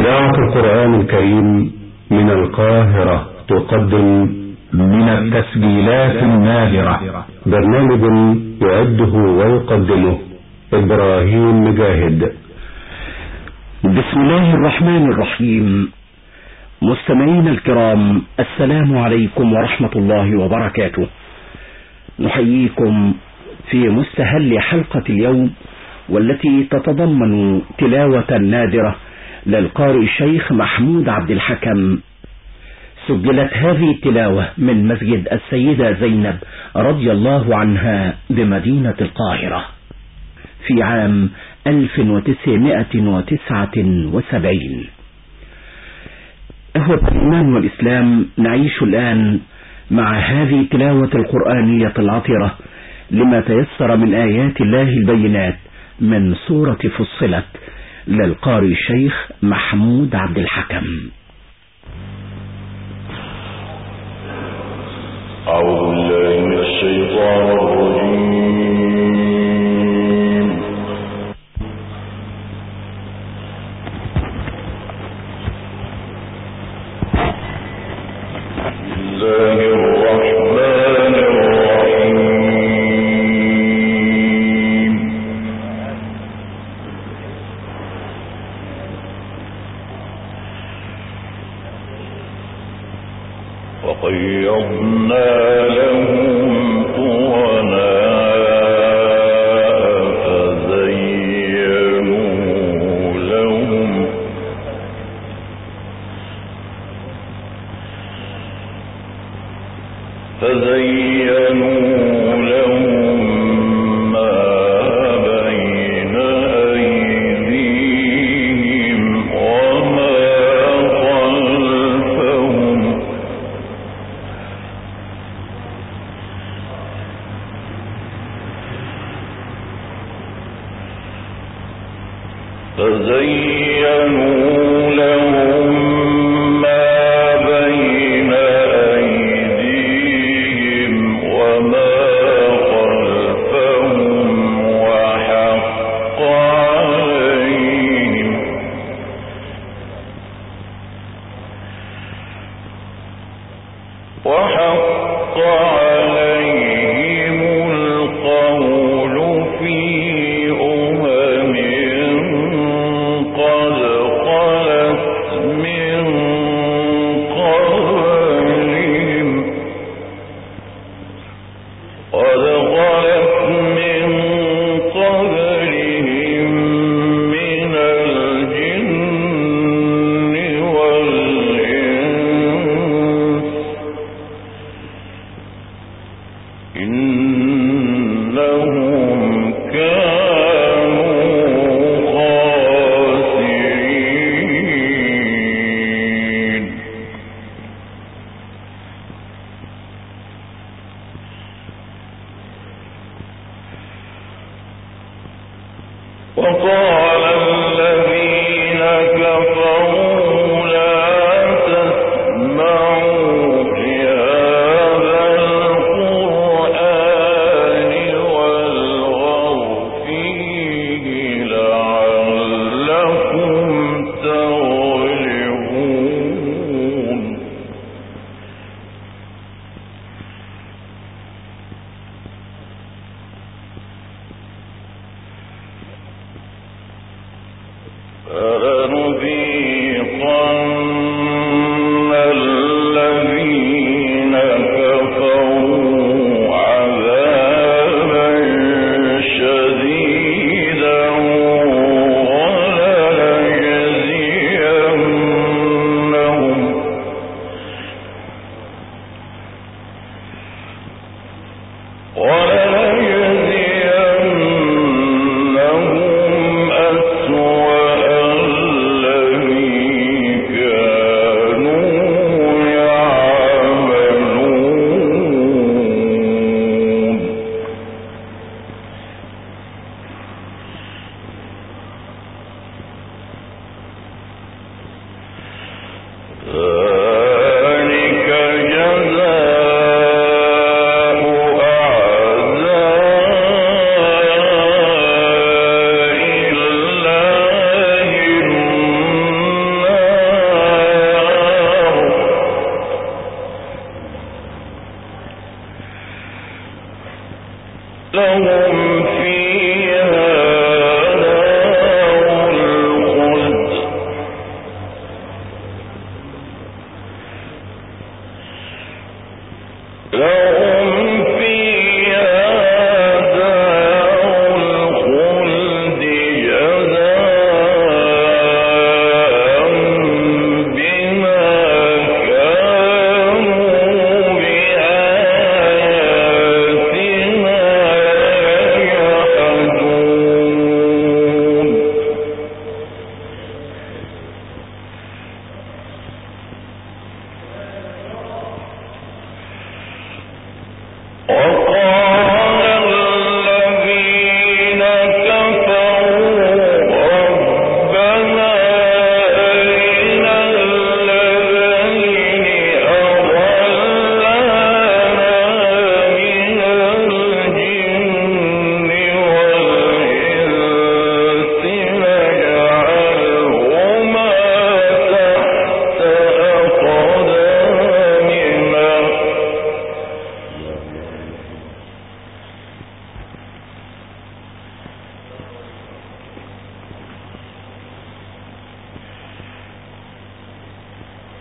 إذاعة القرآن الكريم من القاهرة تقدم من التسجيلات النادرة. برنامج يعده ويقدمه إبراهيم مجاهد. بسم الله الرحمن الرحيم. مستمعينا الكرام السلام عليكم ورحمة الله وبركاته. نحييكم في مستهل حلقة اليوم والتي تتضمن تلاوة نادرة للقارئ الشيخ محمود عبد الحكم. سجلت هذه التلاوة من مسجد السيدة زينب رضي الله عنها بمدينة القاهرة في عام 1979 أهوة الإيمان والإسلام نعيش الآن مع هذه التلاوة القرآنية العطرة لما تيسر من آيات الله البينات من سورة فصلت للقارئ الشيخ محمود عبد الحكم. أعوذ بالله من الشيطان الرجيم. بسم الله وحق فلنذيقن all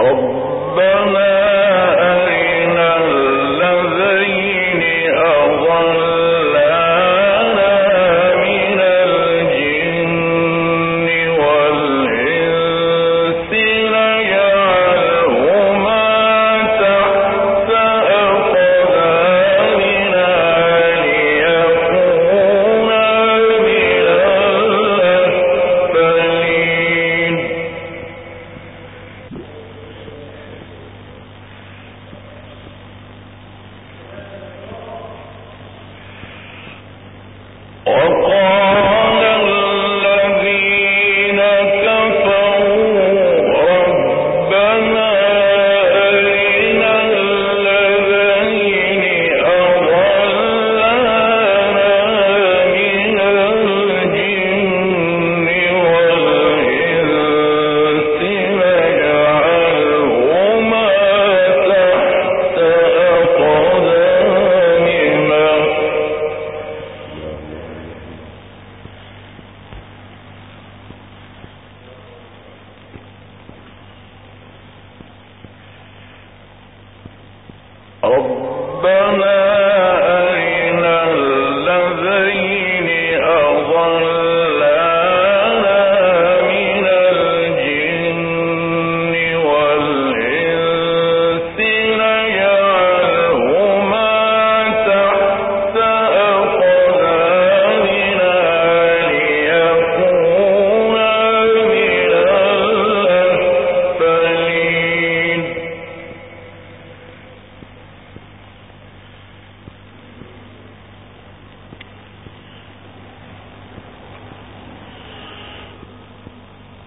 رب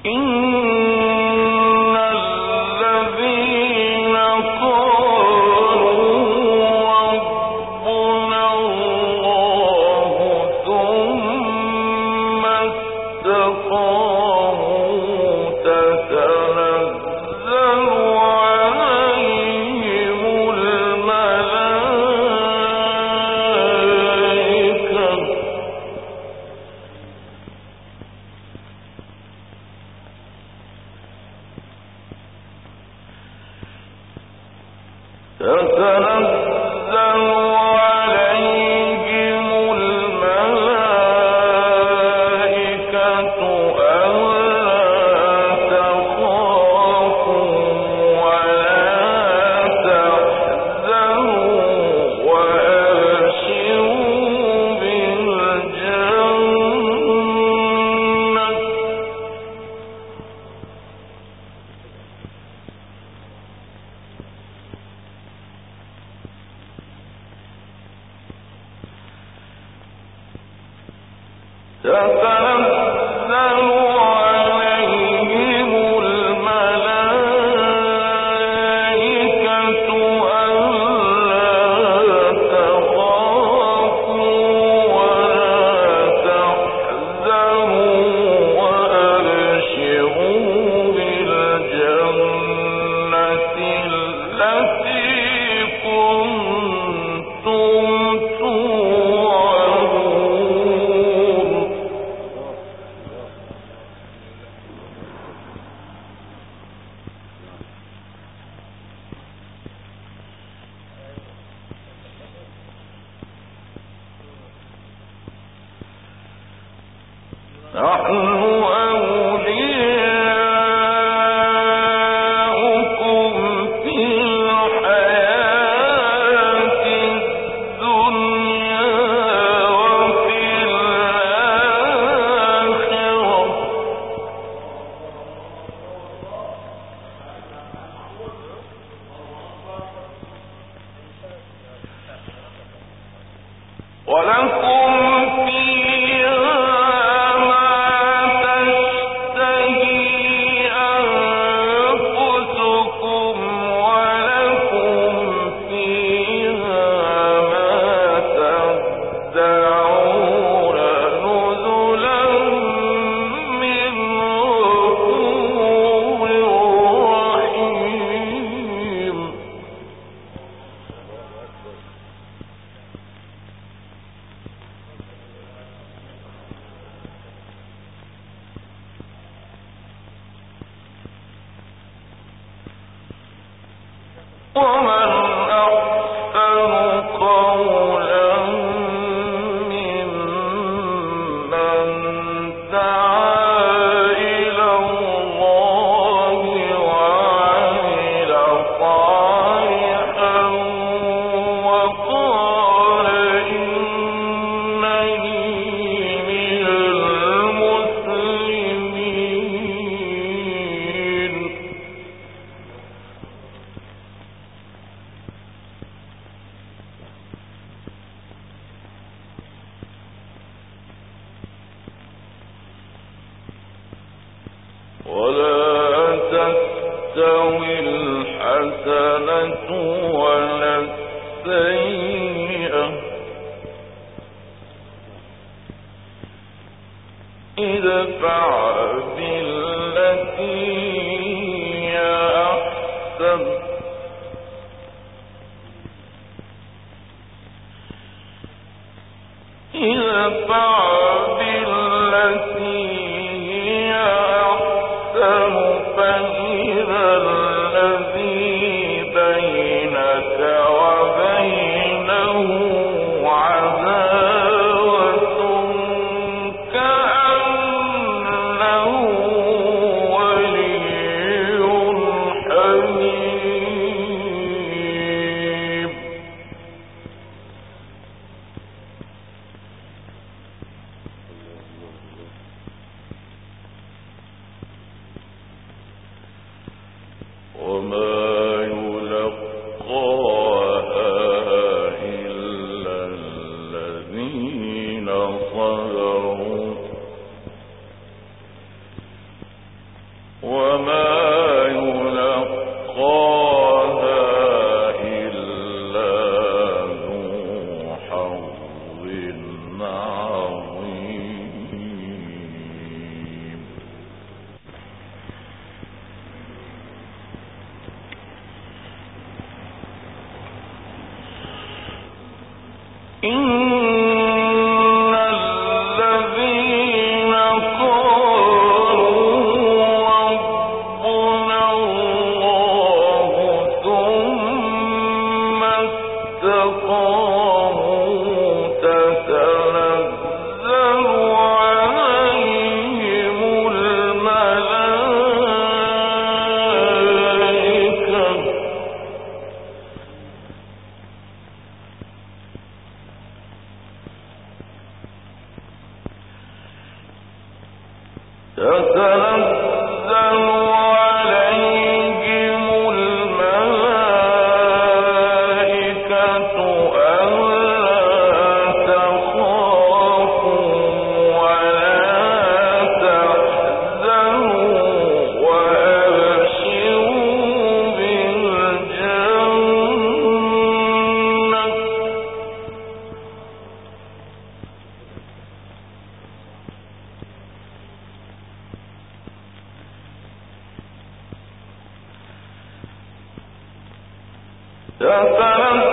إن نحن the ادفع بالتي الله تفرم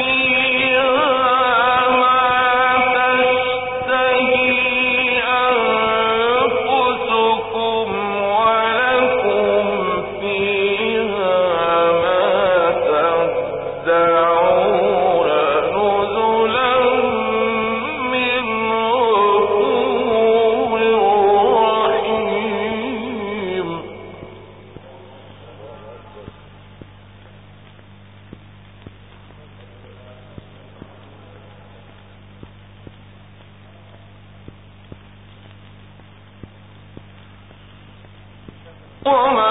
Toma!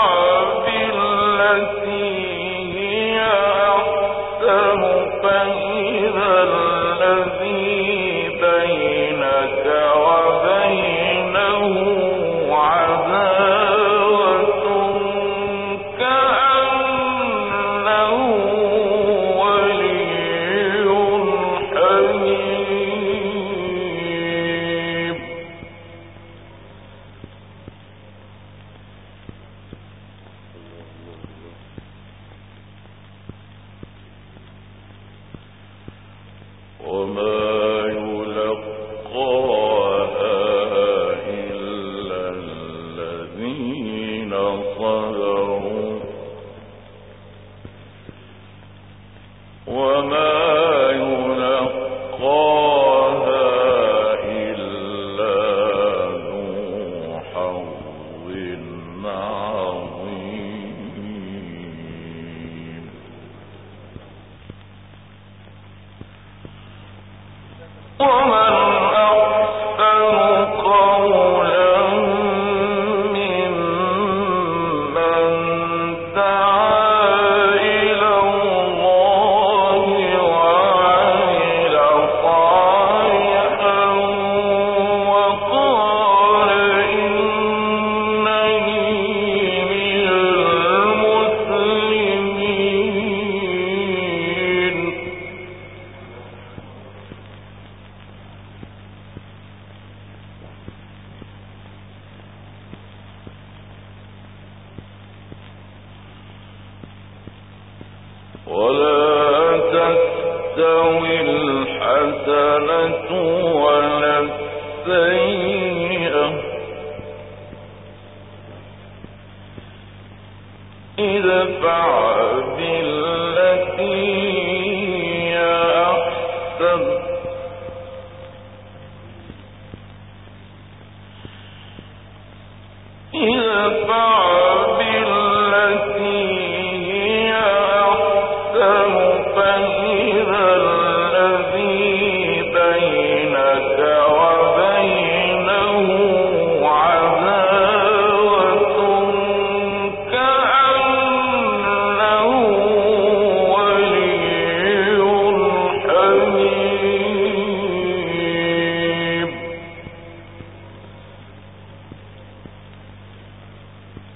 إذ فعل passando